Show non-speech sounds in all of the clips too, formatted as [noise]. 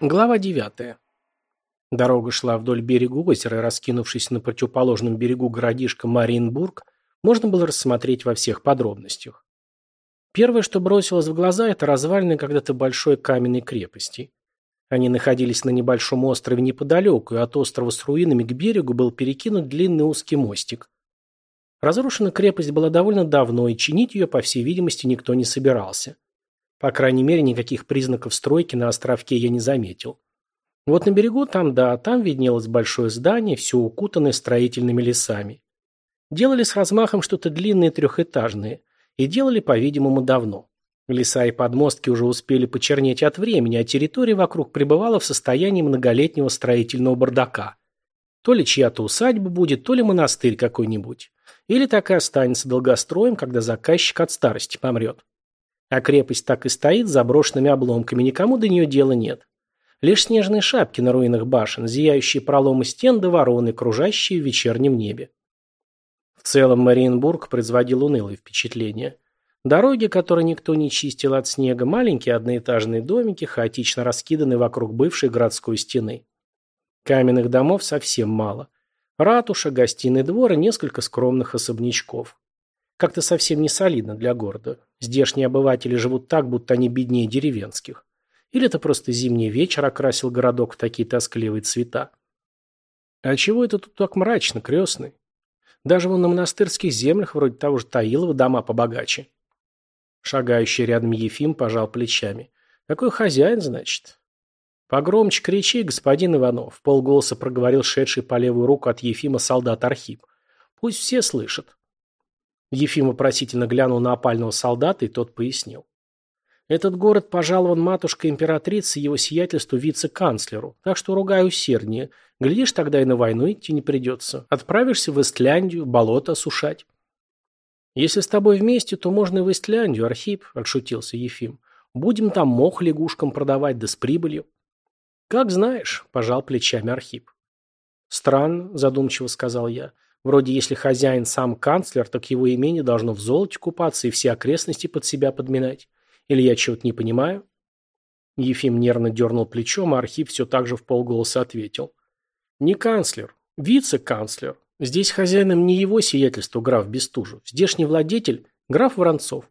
Глава 9. Дорога шла вдоль берега озера, и, раскинувшись на противоположном берегу городишка Мариенбург, можно было рассмотреть во всех подробностях. Первое, что бросилось в глаза, это развалины когда-то большой каменной крепости. Они находились на небольшом острове неподалеку, и от острова с руинами к берегу был перекинут длинный узкий мостик. Разрушена крепость была довольно давно, и чинить ее, по всей видимости, никто не собирался. По крайней мере, никаких признаков стройки на островке я не заметил. Вот на берегу там, да, там виднелось большое здание, все укутанное строительными лесами. Делали с размахом что-то длинное трехэтажное. И делали, по-видимому, давно. Леса и подмостки уже успели почернеть от времени, а территория вокруг пребывала в состоянии многолетнего строительного бардака. То ли чья-то усадьба будет, то ли монастырь какой-нибудь. Или так и останется долгостроем, когда заказчик от старости помрет. А крепость так и стоит заброшенными обломками, никому до нее дела нет. Лишь снежные шапки на руинах башен, зияющие проломы стен да вороны, кружащие в вечернем небе. В целом Мариенбург производил унылое впечатление. Дороги, которые никто не чистил от снега, маленькие одноэтажные домики, хаотично раскиданы вокруг бывшей городской стены. Каменных домов совсем мало. Ратуша, гостиный двор и несколько скромных особнячков. Как-то совсем не солидно для города. Здешние обыватели живут так, будто они беднее деревенских. Или это просто зимний вечер окрасил городок в такие тоскливые цвета. А чего это тут так мрачно, крестный? Даже вон на монастырских землях, вроде того же Таилова, дома побогаче. Шагающий рядом Ефим пожал плечами. Какой хозяин, значит? Погромче кричи, господин Иванов, полголоса проговорил шедший по левую руку от Ефима солдат Архип. Пусть все слышат. Ефим вопросительно глянул на опального солдата, и тот пояснил. Этот город пожалован матушкой императрицы его сиятельству вице-канцлеру, так что ругай усерднее. Глядишь, тогда и на войну идти не придется. Отправишься в Истляндию, болото осушать. Если с тобой вместе, то можно и в Истляндию, Архип, отшутился Ефим. Будем там мох лягушкам продавать, да с прибылью. Как знаешь, пожал плечами Архип. Странно, задумчиво сказал я. Вроде если хозяин сам канцлер, так его имение должно в золоте купаться и все окрестности под себя подминать. Или я чего-то не понимаю? Ефим нервно дернул плечом, а Архип все так же в полголоса ответил. Не канцлер, вице-канцлер. Здесь хозяином не его сиятельство граф Бестужев. Здешний владетель – граф Воронцов.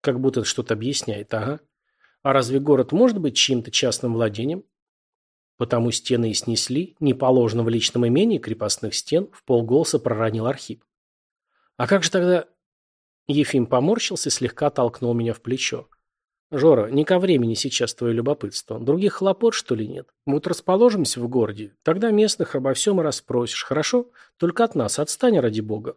Как будто что-то объясняет, ага. А разве город может быть чьим-то частным владением? Потому стены и снесли, не положено в личном имении крепостных стен, в полголоса проронил Архип. А как же тогда... Ефим поморщился и слегка толкнул меня в плечо. «Жора, не ко времени сейчас твое любопытство. Других хлопот, что ли, нет? Вот расположимся в городе. Тогда местных обо всем и расспросишь, хорошо? Только от нас отстань, ради бога».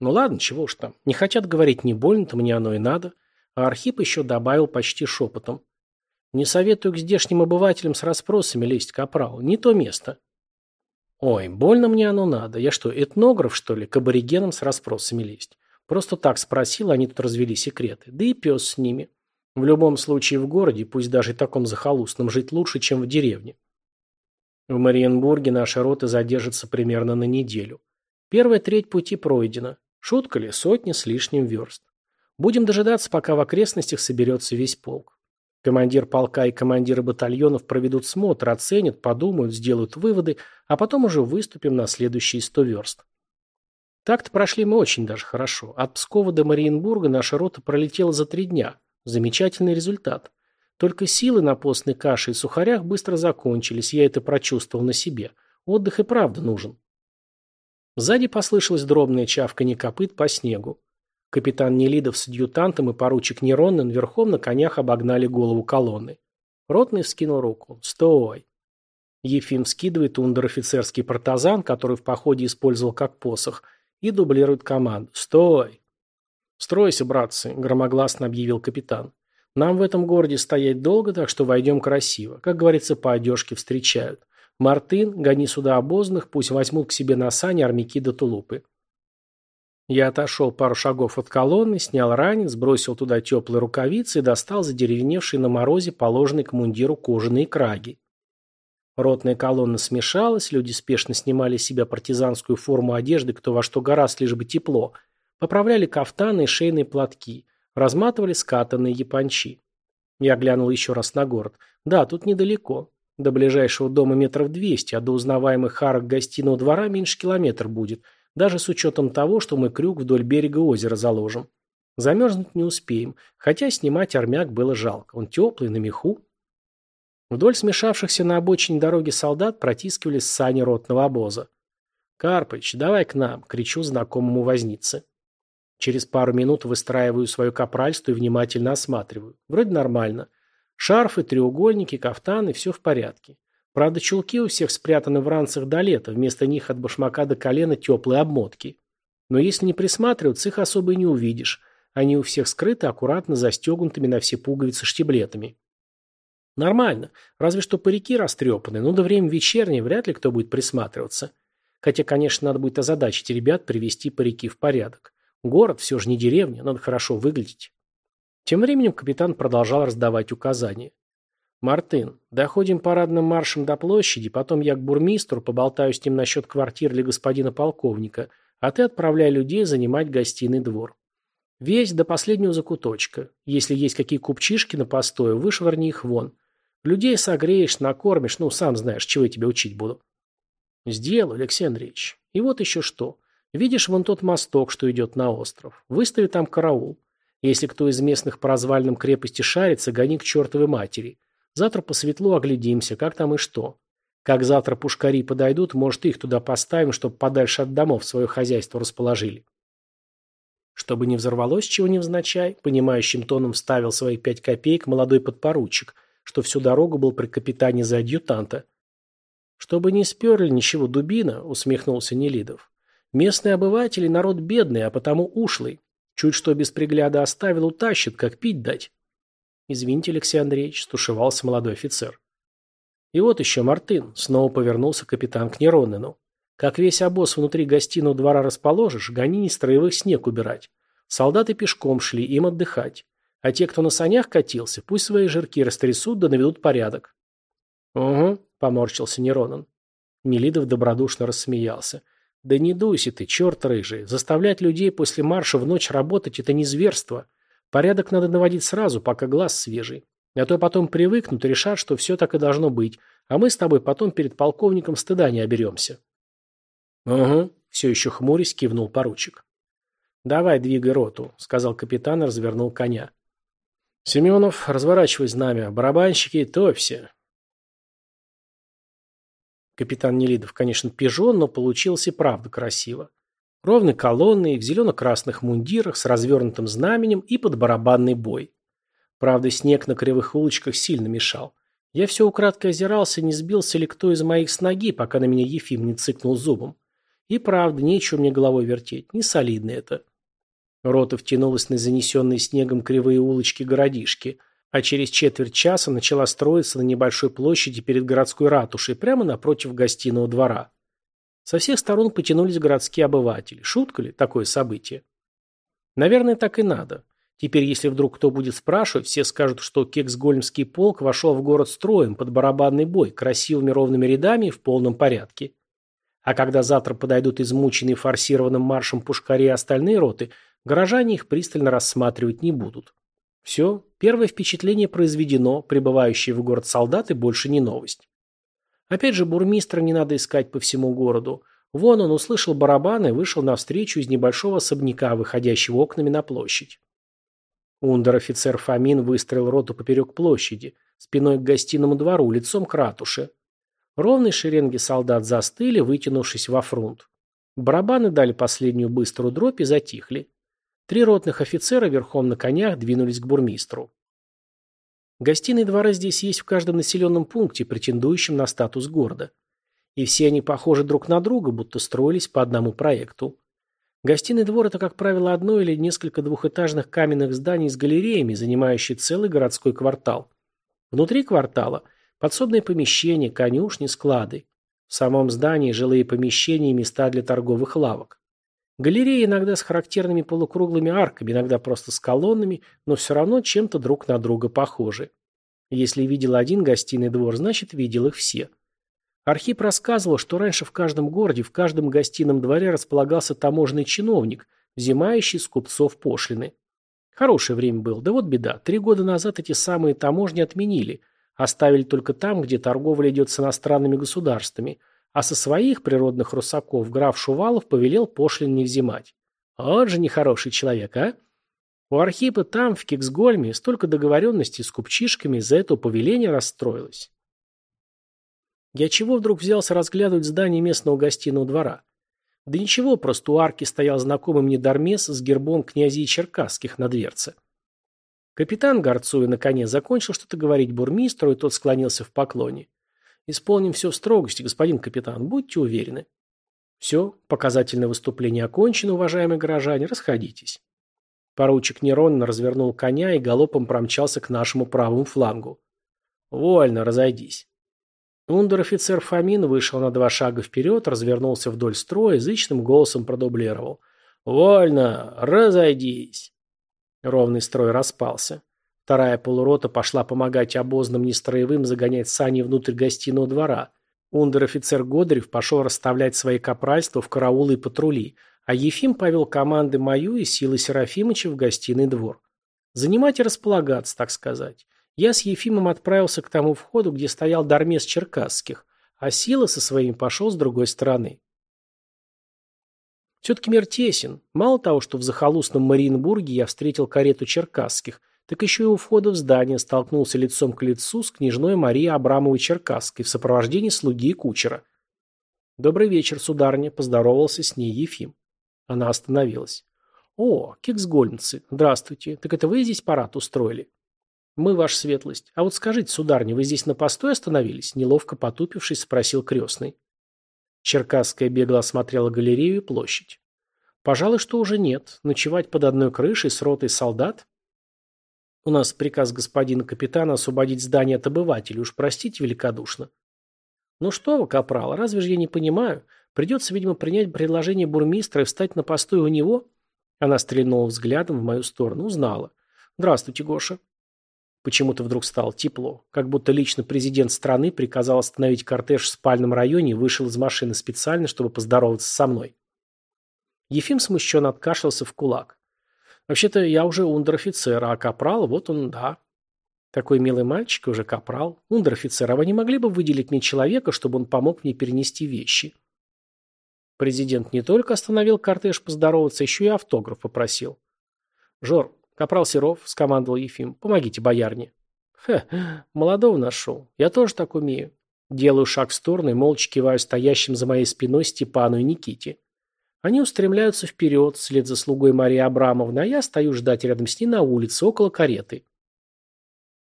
«Ну ладно, чего уж там. Не хотят говорить, не больно-то мне оно и надо». А Архип еще добавил почти шепотом. Не советую к здешним обывателям с расспросами лезть, капрал. Не то место. Ой, больно мне оно надо. Я что, этнограф, что ли, к аборигенам с расспросами лезть? Просто так спросил, они тут развели секреты. Да и пес с ними. В любом случае в городе, пусть даже и таком захолустном, жить лучше, чем в деревне. В Мариенбурге наша рота задержится примерно на неделю. Первая треть пути пройдена. Шутка ли, сотни с лишним верст. Будем дожидаться, пока в окрестностях соберется весь полк. Командир полка и командиры батальонов проведут смотр, оценят, подумают, сделают выводы, а потом уже выступим на следующие сто верст. Так-то прошли мы очень даже хорошо. От Пскова до Мариенбурга наша рота пролетела за три дня. Замечательный результат. Только силы на постной каше и сухарях быстро закончились, я это прочувствовал на себе. Отдых и правда нужен. Сзади послышалось дробное чавканье копыт по снегу. Капитан Нелидов с адъютантом и поручик Неронен верхом на конях обогнали голову колонны. Ротный вскинул руку. «Стой!» Ефим скидывает ундер-офицерский партазан, который в походе использовал как посох, и дублирует команду. «Стой!» «Стройся, братцы!» – громогласно объявил капитан. «Нам в этом городе стоять долго, так что войдем красиво. Как говорится, по одежке встречают. Мартын, гони сюда обозных, пусть возьмут к себе на сани армяки до тулупы. Я отошел пару шагов от колонны, снял ранец, сбросил туда теплые рукавицы и достал задеревеневшие на морозе положенные к мундиру кожаные краги. Ротная колонна смешалась, люди спешно снимали с себя партизанскую форму одежды, кто во что гораздо, лишь бы тепло, поправляли кафтаны и шейные платки, разматывали скатанные япончи. Я глянул еще раз на город. Да, тут недалеко. До ближайшего дома метров двести, а до узнаваемых арок гостиного двора меньше километр будет, даже с учетом того, что мы крюк вдоль берега озера заложим. Замерзнуть не успеем, хотя снимать армяк было жалко. Он теплый, на меху. Вдоль смешавшихся на обочине дороги солдат протискивались сани ротного обоза. «Карпыч, давай к нам!» — кричу знакомому вознице. Через пару минут выстраиваю свое капральство и внимательно осматриваю. Вроде нормально. Шарфы, треугольники, кафтаны – все в порядке. Правда, чулки у всех спрятаны в ранцах до лета, вместо них от башмака до колена теплые обмотки. Но если не присматриваться, их особо и не увидишь. Они у всех скрыты аккуратно застегнутыми на все пуговицы штиблетами. Нормально, разве что парики растрепаны, но до времени вечернее вряд ли кто будет присматриваться. Хотя, конечно, надо будет озадачить ребят привести парики в порядок. Город все же не деревня, надо хорошо выглядеть. Тем временем капитан продолжал раздавать указания. «Мартын, доходим парадным маршем до площади, потом я к бурмистру, поболтаю с ним насчет квартир для господина полковника, а ты отправляй людей занимать гостиный двор. Весь до последнего закуточка. Если есть какие купчишки на постою, вышвырни их вон. Людей согреешь, накормишь, ну, сам знаешь, чего я тебя учить буду». «Сделаю, Алексей Андреевич. И вот еще что. Видишь вон тот мосток, что идет на остров. Выстави там караул. Если кто из местных по развалинам крепости шарится, гони к чертовой матери. Завтра по светлу оглядимся, как там и что. Как завтра пушкари подойдут, может, их туда поставим, чтобы подальше от домов свое хозяйство расположили. Чтобы не взорвалось чего невзначай, понимающим тоном ставил свои пять копеек молодой подпоручик, что всю дорогу был при капитане за адъютанта. «Чтобы не сперли ничего дубина», — усмехнулся Нелидов. «Местные обыватели народ бедный, а потому ушлый. Чуть что без пригляда оставил, утащит, как пить дать». «Извините, Алексей Андреевич», — стушевался молодой офицер. И вот еще Мартын, снова повернулся капитан к Неронину. Как весь обоз внутри гостиного двора расположишь, гони не строевых снег убирать. Солдаты пешком шли, им отдыхать. А те, кто на санях катился, пусть свои жирки растрясут да наведут порядок. Угу, поморщился Неронин. Нелидов добродушно рассмеялся. Да не дуйся ты, черт рыжий. Заставлять людей после марша в ночь работать – это не зверство. Порядок надо наводить сразу, пока глаз свежий. А то потом привыкнут и решат, что все так и должно быть, а мы с тобой потом перед полковником стыда не оберемся. Угу, все еще хмурясь кивнул поручик. Давай двигай роту, сказал капитан и развернул коня. Семенов, разворачивай знамя, барабанщики, топься. Капитан Нелидов, конечно, пижон, но получилось и правда красиво. Ровной колонной, в зелено-красных мундирах, с развернутым знаменем и под барабанный бой. Правда, снег на кривых улочках сильно мешал. Я все украдкой озирался, не сбился ли кто из моих с ноги, пока на меня Ефим не цыкнул зубом. И правда, нечего мне головой вертеть, не солидно это. Рота втянулась на занесенные снегом кривые улочки городишки – а через четверть часа начала строиться на небольшой площади перед городской ратушей, прямо напротив гостиного двора. Со всех сторон потянулись городские обыватели. Шутка ли такое событие? Наверное, так и надо. Теперь, если вдруг кто будет спрашивать, все скажут, что Кексгольмский полк вошел в город строем под барабанный бой, красивыми ровными рядами и в полном порядке. А когда завтра подойдут измученные форсированным маршем пушкари и остальные роты, горожане их пристально рассматривать не будут. Все, первое впечатление произведено, прибывающие в город солдаты больше не новость. Опять же, бурмистра не надо искать по всему городу. Вон он услышал барабаны и вышел навстречу из небольшого особняка, выходящего окнами на площадь. Ундер-офицер Фомин выстроил роту поперек площади, спиной к гостиному двору, лицом к ратуше. Ровные шеренги солдат застыли, вытянувшись во фронт. Барабаны дали последнюю быструю дробь и затихли. Три ротных офицера верхом на конях двинулись к бурмистру. Гостиные дворы здесь есть в каждом населенном пункте, претендующем на статус города. И все они похожи друг на друга, будто строились по одному проекту. Гостиный двор – это, как правило, одно или несколько двухэтажных каменных зданий с галереями, занимающие целый городской квартал. Внутри квартала – подсобные помещения, конюшни, склады. В самом здании – жилые помещения и места для торговых лавок. Галереи иногда с характерными полукруглыми арками, иногда просто с колоннами, но все равно чем-то друг на друга похожи. Если видел один гостиный двор, значит видел их все. Архип рассказывал, что раньше в каждом городе, в каждом гостином дворе располагался таможенный чиновник, взимающий с купцов пошлины. Хорошее время было. Да вот беда. Три года назад эти самые таможни отменили. Оставили только там, где торговля идет с иностранными государствами. А со своих природных русаков граф Шувалов повелел пошлин не взимать. Вот же нехороший человек, а? У Архипа там, в Киксгольме, столько договоренностей с купчишками из-за этого повеления расстроилось. Я чего вдруг взялся разглядывать здание местного гостиного двора? Да ничего, просто у арки стоял знакомый мне Дармес с гербом князей Черкасских на дверце. Капитан, горцуя на коне, закончил что-то говорить бурмистру, и тот склонился в поклоне. «Исполним все в строгости, господин капитан, будьте уверены». «Все, показательное выступление окончено, уважаемые горожане, расходитесь». Поручик Неронно развернул коня и галопом промчался к нашему правому флангу. «Вольно, разойдись». Ундер-офицер Фомин вышел на два шага вперед, развернулся вдоль строя, язычным голосом продублировал. «Вольно! Разойдись!» Ровный строй распался. Вторая полурота пошла помогать обозным нестроевым загонять сани внутрь гостиного двора. Ундер-офицер Годырев пошел расставлять свои капральства в караулы и патрули, а Ефим повел команды мою и силы Серафимыча в гостиный двор. Занимать и располагаться, так сказать. Я с Ефимом отправился к тому входу, где стоял Дармес Черкасских, а Сила со своими пошел с другой стороны. Все-таки мир тесен. Мало того, что в захолустном Мариенбурге я встретил карету Черкасских, так еще и у входа в здание столкнулся лицом к лицу с княжной Марией Абрамовой Черкасской в сопровождении слуги и кучера. «Добрый вечер, сударыня», – поздоровался с ней Ефим. Она остановилась. «О, кексгольмцы, здравствуйте. Так это вы здесь парад устроили?» «Мы, ваша светлость. А вот скажите, сударня, вы здесь на постой остановились?» Неловко потупившись, спросил крестный. Черкасская бегло осмотрела галерею и площадь. «Пожалуй, что уже нет. Ночевать под одной крышей с ротой солдат?» «У нас приказ господина капитана освободить здание от обывателей. Уж простите великодушно». «Ну что вы, капрал, разве же я не понимаю? Придется, видимо, принять предложение бурмистра и встать на постой у него?» Она стрельнула взглядом в мою сторону. Узнала. «Здравствуйте, Гоша». Почему-то вдруг стало тепло, как будто лично президент страны приказал остановить кортеж в спальном районе и вышел из машины специально, чтобы поздороваться со мной. Ефим смущенно откашлялся в кулак. «Вообще-то я уже ундер-офицер, а капрал, вот он, да». Такой милый мальчик, уже капрал. Ундер-офицер, а вы не могли бы выделить мне человека, чтобы он помог мне перенести вещи?» Президент не только остановил кортеж поздороваться, еще и автограф попросил. «Жор, «Капрал Серов», — скомандовал Ефим, — «помогите боярне». «Хе, молодого нашел. Я тоже так умею». Делаю шаг в сторону и молча киваю стоящим за моей спиной Степану и Никите. Они устремляются вперед, вслед за слугой Марии Абрамовны, а я стою ждать рядом с ней на улице, около кареты.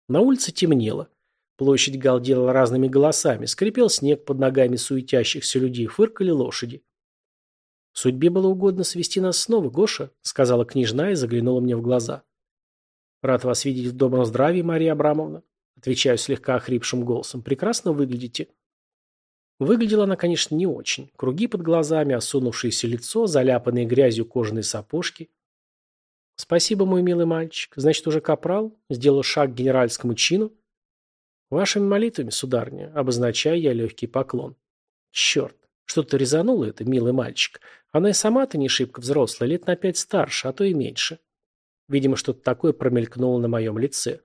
На улице темнело. Площадь галдела разными голосами, скрипел снег под ногами суетящихся людей, фыркали лошади. «Судьбе было угодно свести нас снова, Гоша», — сказала княжна и заглянула мне в глаза. «Рад вас видеть в добром здравии, Мария Абрамовна», — отвечаю слегка охрипшим голосом. «Прекрасно выглядите». Выглядела она, конечно, не очень. Круги под глазами, осунувшееся лицо, заляпанные грязью кожаные сапожки. «Спасибо, мой милый мальчик. Значит, уже капрал? Сделал шаг к генеральскому чину?» «Вашими молитвами, сударня», — обозначаю я легкий поклон. «Черт, что-то резануло это, милый мальчик. Она и сама-то не шибко взрослая, лет на пять старше, а то и меньше. Видимо, что-то такое промелькнуло на моем лице.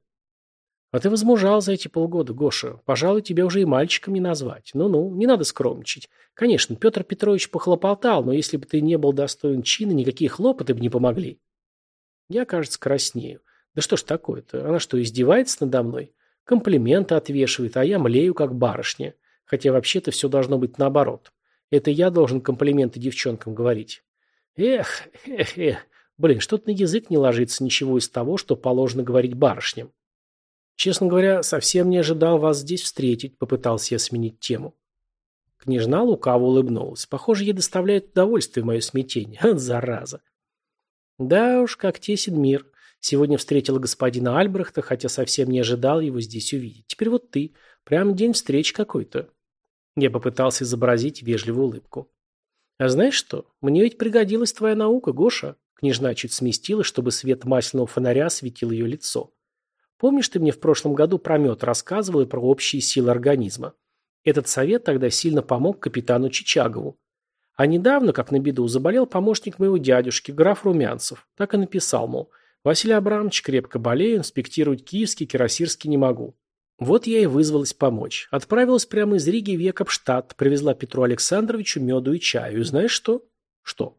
А ты возмужал за эти полгода, Гоша. Пожалуй, тебя уже и мальчиком не назвать. Ну-ну, не надо скромничать. Конечно, Петр Петрович похлопотал, но если бы ты не был достоин чина, никакие хлопоты бы не помогли. Я, кажется, краснею. Да что ж такое-то? Она что, издевается надо мной? Комплименты отвешивает, а я млею, как барышня. Хотя вообще-то все должно быть наоборот. Это я должен комплименты девчонкам говорить. Эх, эх, эх. Блин, что-то на язык не ложится ничего из того, что положено говорить барышням. Честно говоря, совсем не ожидал вас здесь встретить, попытался я сменить тему. Княжна лукаво улыбнулась. Похоже, ей доставляет удовольствие мое смятение. От [laughs] зараза. Да уж, как тесен мир. Сегодня встретила господина Альбрехта, хотя совсем не ожидал его здесь увидеть. Теперь вот ты. Прям день встреч какой-то. Я попытался изобразить вежливую улыбку. «А знаешь что? Мне ведь пригодилась твоя наука, Гоша». Княжна чуть сместилась, чтобы свет масляного фонаря осветил ее лицо. «Помнишь, ты мне в прошлом году про мед рассказывал и про общие силы организма? Этот совет тогда сильно помог капитану Чичагову. А недавно, как на беду, заболел помощник моего дядюшки, граф Румянцев. Так и написал, мол, Василий Абрамович крепко болею, инспектировать киевский, кирасирский не могу. Вот я и вызвалась помочь. Отправилась прямо из Риги в Якобштадт, привезла Петру Александровичу меду и чаю. И знаешь что? Что?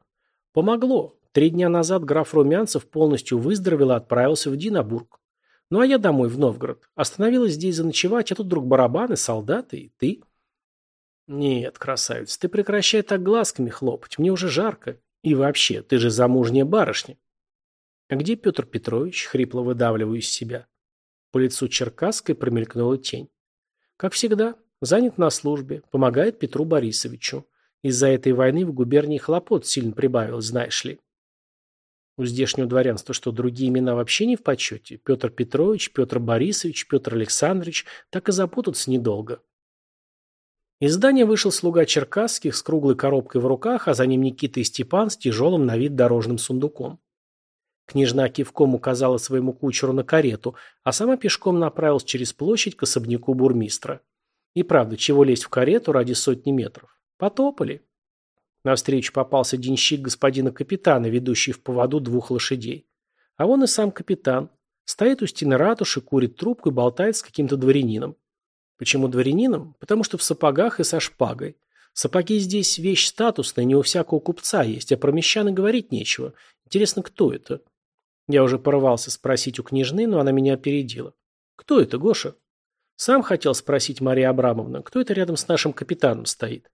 Помогло. Три дня назад граф Румянцев полностью выздоровел и отправился в Динабург. Ну а я домой, в Новгород. Остановилась здесь заночевать, а тут вдруг барабаны, солдаты и ты. Нет, красавица, ты прекращай так глазками хлопать, мне уже жарко. И вообще, ты же замужняя барышня. А где Петр Петрович? Хрипло выдавливаю из себя. По лицу Черкасской промелькнула тень. Как всегда, занят на службе, помогает Петру Борисовичу. Из-за этой войны в губернии хлопот сильно прибавилось, знаешь ли. У здешнего дворянства что, другие имена вообще не в почете? Петр Петрович, Петр Борисович, Петр Александрович, так и запутаться недолго. Из здания вышел слуга Черкасских с круглой коробкой в руках, а за ним Никита и Степан с тяжелым на вид дорожным сундуком. Княжна кивком указала своему кучеру на карету, а сама пешком направилась через площадь к особняку бурмистра. И правда, чего лезть в карету ради сотни метров? Потопали. Навстречу попался денщик господина капитана, ведущий в поводу двух лошадей. А вон и сам капитан. Стоит у стены ратуши, курит трубку и болтает с каким-то дворянином. Почему дворянином? Потому что в сапогах и со шпагой. Сапоги здесь вещь статусная, не у всякого купца есть, а про мещан и говорить нечего. Интересно, кто это? Я уже порвался спросить у княжны, но она меня опередила. Кто это, Гоша? Сам хотел спросить Мария Абрамовна, кто это рядом с нашим капитаном стоит.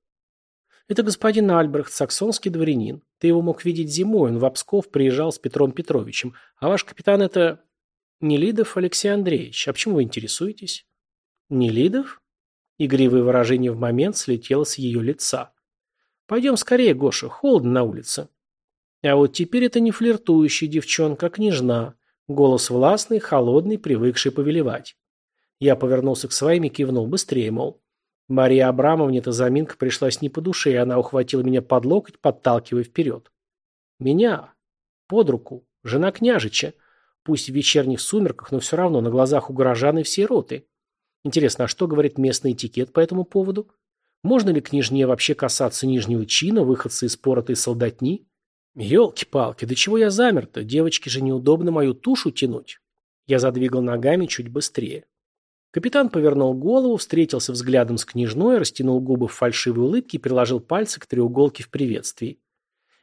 Это господин Альбрехт, саксонский дворянин. Ты его мог видеть зимой, он в Псков приезжал с Петром Петровичем. А ваш капитан это... Нелидов Алексей Андреевич. А почему вы интересуетесь? Нелидов? Игривое выражение в момент слетело с ее лица. Пойдем скорее, Гоша, холодно на улице. А вот теперь это не флиртующая девчонка, а княжна. Голос властный, холодный, привыкший повелевать. Я повернулся к своим и кивнул быстрее, мол. Мария Абрамовне эта заминка пришлась не по душе, и она ухватила меня под локоть, подталкивая вперед. Меня. Под руку. Жена княжича. Пусть в вечерних сумерках, но все равно на глазах у горожан и всей роты. Интересно, а что говорит местный этикет по этому поводу? Можно ли княжне вообще касаться нижнего чина, выходца из поротой солдатни? Елки-палки, да чего я замер-то? Девочке же неудобно мою тушу тянуть. Я задвигал ногами чуть быстрее. Капитан повернул голову, встретился взглядом с княжной, растянул губы в фальшивой улыбке и приложил пальцы к треуголке в приветствии.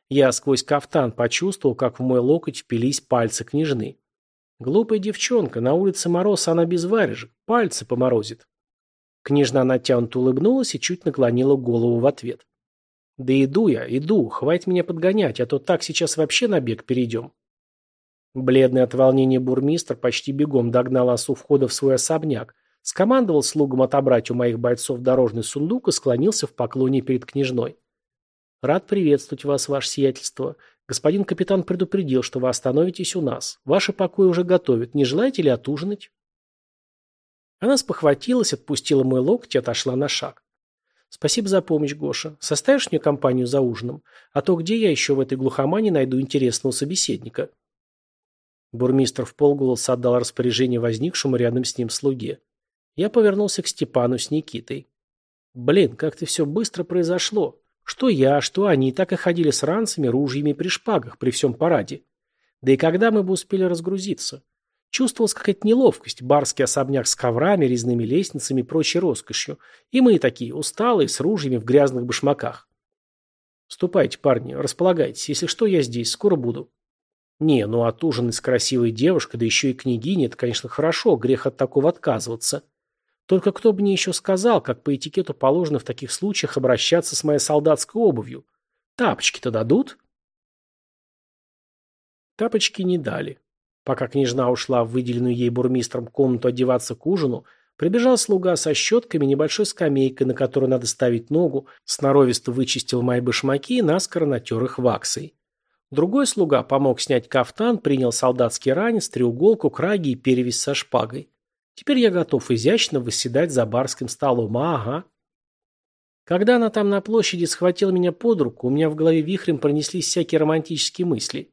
Я сквозь кафтан почувствовал, как в мой локоть впились пальцы княжны. Глупая девчонка, на улице мороз, она без варежек, пальцы поморозит. Княжна натянуто улыбнулась и чуть наклонила голову в ответ. «Да иду я, иду, хватит меня подгонять, а то так сейчас вообще на бег перейдем». Бледный от волнения бурмистр почти бегом догнал осу входа в свой особняк, скомандовал слугам отобрать у моих бойцов дорожный сундук и склонился в поклоне перед княжной. «Рад приветствовать вас, ваше сиятельство. Господин капитан предупредил, что вы остановитесь у нас. Ваши покои уже готовят. Не желаете ли отужинать?» Она спохватилась, отпустила мой локоть и отошла на шаг. «Спасибо за помощь, Гоша. Составишь мне компанию за ужином? А то где я еще в этой глухомане найду интересного собеседника?» Бурмистр в полголоса отдал распоряжение возникшему рядом с ним слуге. Я повернулся к Степану с Никитой. «Блин, как-то все быстро произошло. Что я, что они так и ходили с ранцами, ружьями при шпагах при всем параде. Да и когда мы бы успели разгрузиться? Чувствовалась какая-то неловкость, барский особняк с коврами, резными лестницами и прочей роскошью. И мы такие, усталые, с ружьями в грязных башмаках. «Ступайте, парни, располагайтесь. Если что, я здесь, скоро буду». Не, ну от ужина с красивой девушкой, да еще и княгиней, это, конечно, хорошо, грех от такого отказываться. Только кто бы мне еще сказал, как по этикету положено в таких случаях обращаться с моей солдатской обувью? Тапочки-то дадут? Тапочки не дали. Пока княжна ушла в выделенную ей бурмистром комнату одеваться к ужину, прибежал слуга со щетками, небольшой скамейкой, на которую надо ставить ногу, сноровисто вычистил мои башмаки и наскоро натер их ваксой. Другой слуга помог снять кафтан, принял солдатский ранец, треуголку, краги и перевязь со шпагой. Теперь я готов изящно восседать за барским столом. Ага. Когда она там на площади схватила меня под руку, у меня в голове вихрем пронеслись всякие романтические мысли.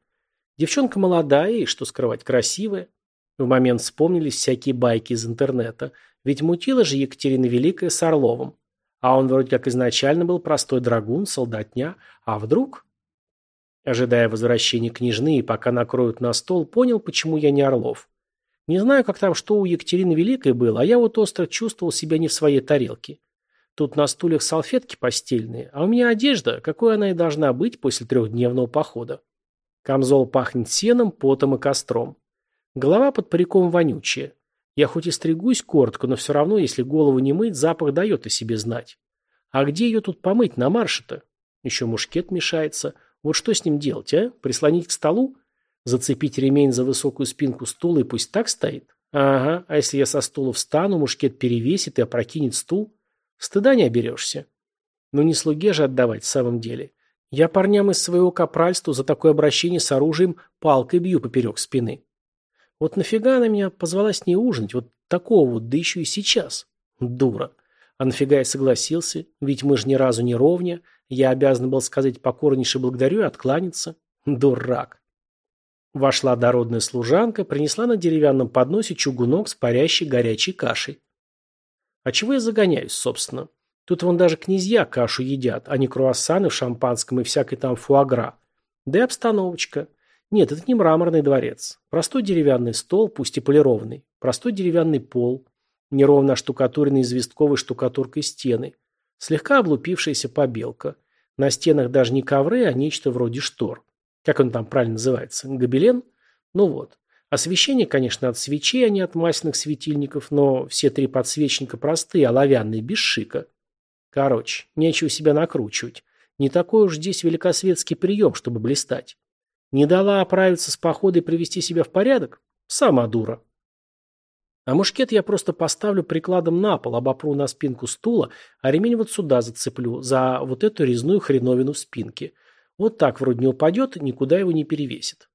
Девчонка молодая и, что скрывать, красивая. В момент вспомнились всякие байки из интернета. Ведь мутила же Екатерина Великая с Орловым. А он вроде как изначально был простой драгун, солдатня. А вдруг... Ожидая возвращения княжны и пока накроют на стол, понял, почему я не Орлов. Не знаю, как там что у Екатерины Великой было, а я вот остро чувствовал себя не в своей тарелке. Тут на стульях салфетки постельные, а у меня одежда, какой она и должна быть после трехдневного похода. Камзол пахнет сеном, потом и костром. Голова под париком вонючая. Я хоть и стригусь коротко, но все равно, если голову не мыть, запах дает о себе знать. А где ее тут помыть на марше-то? Еще мушкет мешается. Вот что с ним делать, а? Прислонить к столу? Зацепить ремень за высокую спинку стула и пусть так стоит? Ага, а если я со стула встану, мушкет перевесит и опрокинет стул? Стыда не оберешься. Но не слуге же отдавать в самом деле. Я парням из своего капральства за такое обращение с оружием палкой бью поперек спины. Вот нафига она меня позвала с ней ужинать, вот такого вот, да еще и сейчас? Дура. А нафига я согласился? Ведь мы же ни разу не ровня. Я обязан был сказать покорнейше благодарю и откланяться. Дурак. Вошла дородная служанка, принесла на деревянном подносе чугунок с парящей горячей кашей. А чего я загоняюсь, собственно? Тут вон даже князья кашу едят, а не круассаны в шампанском и всякой там фуагра. Да и обстановочка. Нет, это не мраморный дворец. Простой деревянный стол, пусть и полированный. Простой деревянный пол. Неровно оштукатуренные известковой штукатуркой стены. Слегка облупившаяся побелка. На стенах даже не ковры, а нечто вроде штор. Как он там правильно называется? Гобелен? Ну вот. Освещение, конечно, от свечей, а не от масляных светильников, но все три подсвечника простые, оловянные, без шика. Короче, нечего себя накручивать. Не такой уж здесь великосветский прием, чтобы блистать. Не дала оправиться с похода и привести себя в порядок? Сама дура. А мушкет я просто поставлю прикладом на пол, обопру на спинку стула, а ремень вот сюда зацеплю, за вот эту резную хреновину в спинке. Вот так вроде не упадет, никуда его не перевесит.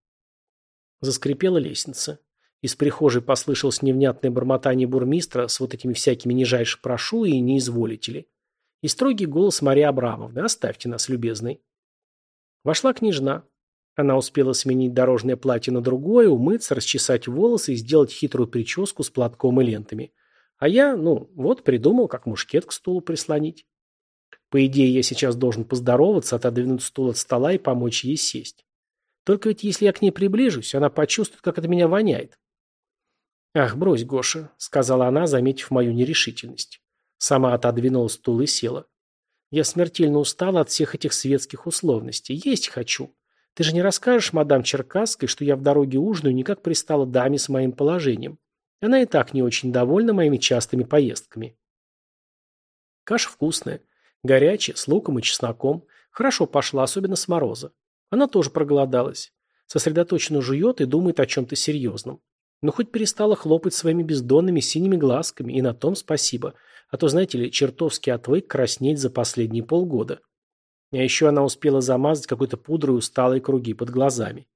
Заскрипела лестница. Из прихожей послышалось невнятное бормотание бурмистра с вот этими всякими нижайше прошу и не изволите ли. И строгий голос Марии Абрамовны. Оставьте нас, любезный. Вошла княжна. Она успела сменить дорожное платье на другое, умыться, расчесать волосы и сделать хитрую прическу с платком и лентами. А я, ну, вот придумал, как мушкет к стулу прислонить. По идее, я сейчас должен поздороваться, отодвинуть стул от стола и помочь ей сесть. Только ведь если я к ней приближусь, она почувствует, как это меня воняет. «Ах, брось, Гоша», — сказала она, заметив мою нерешительность. Сама отодвинула стул и села. «Я смертельно устала от всех этих светских условностей. Есть хочу. Ты же не расскажешь мадам Черкасской, что я в дороге ужинаю никак пристала даме с моим положением. Она и так не очень довольна моими частыми поездками». Каша вкусная. Горячая, с луком и чесноком. Хорошо пошла, особенно с мороза. Она тоже проголодалась. Сосредоточенно жует и думает о чем-то серьезном. Но хоть перестала хлопать своими бездонными синими глазками, и на том спасибо. А то, знаете ли, чертовски отвык краснеть за последние полгода. А еще она успела замазать какой-то пудрой усталые круги под глазами.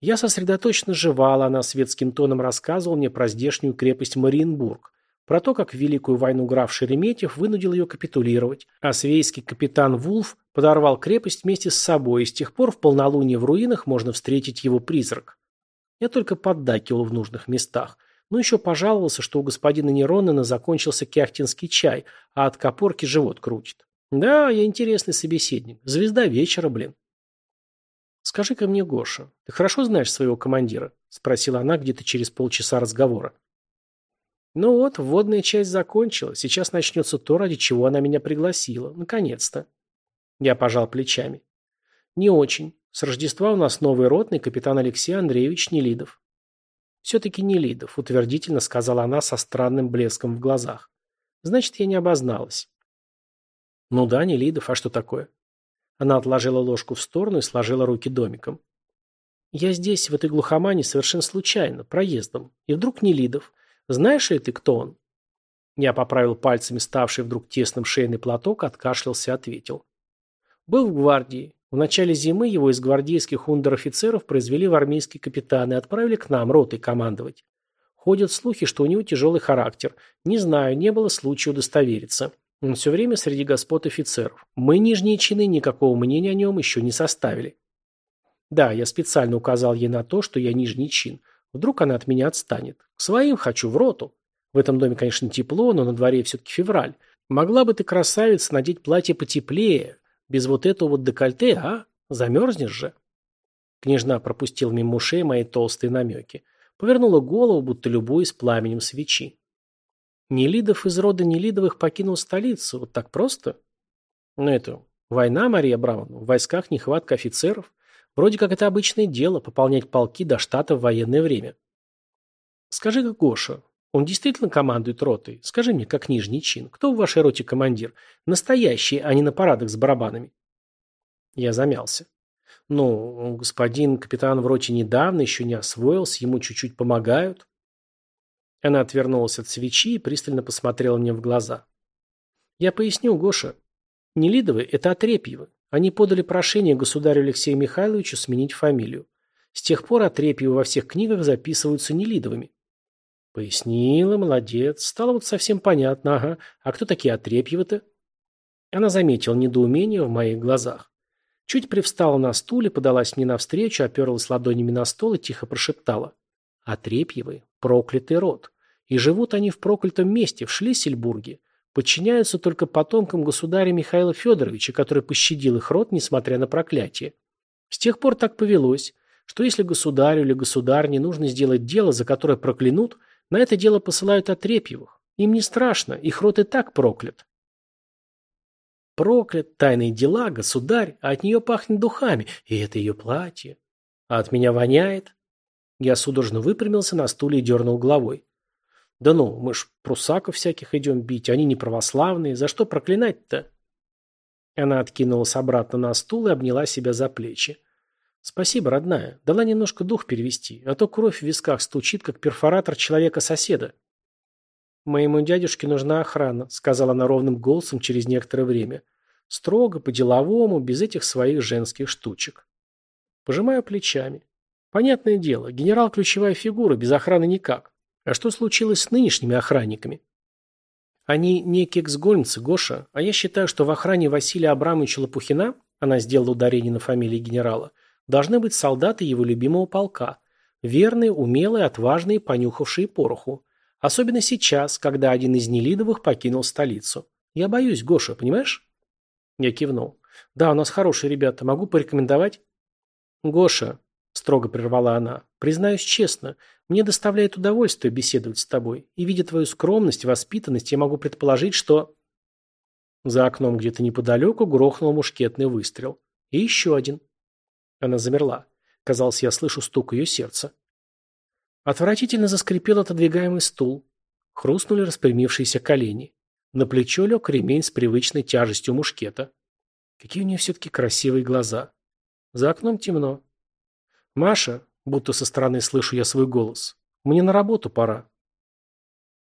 Я сосредоточенно жевала, она светским тоном рассказывала мне про здешнюю крепость Мариенбург, про то, как в Великую войну граф Шереметьев вынудил ее капитулировать, а свейский капитан Вулф подорвал крепость вместе с собой, и с тех пор в полнолуние в руинах можно встретить его призрак. Я только поддакивал в нужных местах, но еще пожаловался, что у господина Неронена закончился кяхтинский чай, а от копорки живот крутит. Да, я интересный собеседник, звезда вечера, блин. «Скажи-ка мне, Гоша, ты хорошо знаешь своего командира?» – спросила она где-то через полчаса разговора. Ну вот, вводная часть закончилась. Сейчас начнется то, ради чего она меня пригласила. Наконец-то. Я пожал плечами. Не очень. С Рождества у нас новый ротный капитан Алексей Андреевич Нелидов. Все-таки Нелидов, утвердительно сказала она со странным блеском в глазах. Значит, я не обозналась. Ну да, Нелидов, а что такое? Она отложила ложку в сторону и сложила руки домиком. Я здесь, в этой глухомане, совершенно случайно, проездом. И вдруг Нелидов. Знаешь ли ты, кто он?» Я поправил пальцами ставший вдруг тесным шейный платок, откашлялся и ответил. «Был в гвардии. В начале зимы его из гвардейских ундер-офицеров произвели в армейские капитаны и отправили к нам ротой командовать. Ходят слухи, что у него тяжелый характер. Не знаю, не было случая удостовериться. Он все время среди господ офицеров. Мы, нижние чины, никакого мнения о нем еще не составили. Да, я специально указал ей на то, что я нижний чин – Вдруг она от меня отстанет. К своим хочу, в роту. В этом доме, конечно, тепло, но на дворе все-таки февраль. Могла бы ты, красавица, надеть платье потеплее, без вот этого вот декольте, а? Замерзнешь же. Княжна пропустила мимо ушей мои толстые намеки. Повернула голову, будто любуясь пламенем свечи. Нелидов из рода Нелидовых покинул столицу. Вот так просто? Ну это, война, Мария Браун. В войсках нехватка офицеров. Вроде как это обычное дело, пополнять полки до штата в военное время. Скажи-ка, Гоша, он действительно командует ротой? Скажи мне, как нижний чин, кто в вашей роте командир? Настоящий, а не на парадах с барабанами. Я замялся. Ну, господин капитан в роте недавно, еще не освоился, ему чуть-чуть помогают. Она отвернулась от свечи и пристально посмотрела мне в глаза. Я поясню, Гоша. Нелидовы – это Отрепьевы. Они подали прошение государю Алексею Михайловичу сменить фамилию. С тех пор Отрепьевы во всех книгах записываются Нелидовыми. Пояснила, молодец. Стало вот совсем понятно, ага. А кто такие Отрепьевы-то? Она заметила недоумение в моих глазах. Чуть привстала на стуле, подалась мне навстречу, оперлась ладонями на стол и тихо прошептала. Отрепьевы – проклятый род. И живут они в проклятом месте, в Шлиссельбурге. Подчиняются только потомкам государя Михаила Федоровича, который пощадил их род, несмотря на проклятие. С тех пор так повелось, что если государю или государне нужно сделать дело, за которое проклянут, на это дело посылают Отрепьевых. Им не страшно, их род и так проклят. Проклят, тайные дела, государь, а от нее пахнет духами, и это ее платье. А от меня воняет. Я судорожно выпрямился на стуле и дернул головой. Да ну, мы ж прусаков всяких идем бить, они не православные, за что проклинать-то? Она откинулась обратно на стул и обняла себя за плечи. Спасибо, родная, дала немножко дух перевести, а то кровь в висках стучит, как перфоратор человека-соседа. «Моему дядюшке нужна охрана», — сказала она ровным голосом через некоторое время. «Строго, по-деловому, без этих своих женских штучек». Пожимаю плечами. Понятное дело, генерал – ключевая фигура, без охраны никак. А что случилось с нынешними охранниками? Они не кексгольмцы, Гоша, а я считаю, что в охране Василия Абрамовича Лопухина, она сделала ударение на фамилии генерала, должны быть солдаты его любимого полка. Верные, умелые, отважные, понюхавшие пороху. Особенно сейчас, когда один из Нелидовых покинул столицу. Я боюсь, Гоша, понимаешь? Я кивнул. Да, у нас хорошие ребята. Могу порекомендовать? Гоша, строго прервала она, признаюсь честно, мне доставляет удовольствие беседовать с тобой. И видя твою скромность, воспитанность, я могу предположить, что... За окном где-то неподалеку грохнул мушкетный выстрел. И еще один. Она замерла. Казалось, я слышу стук ее сердца. Отвратительно заскрипел отодвигаемый стул. Хрустнули распрямившиеся колени. На плечо лег ремень с привычной тяжестью мушкета. Какие у нее все-таки красивые глаза. За окном темно. «Маша», будто со стороны слышу я свой голос, — «мне на работу пора.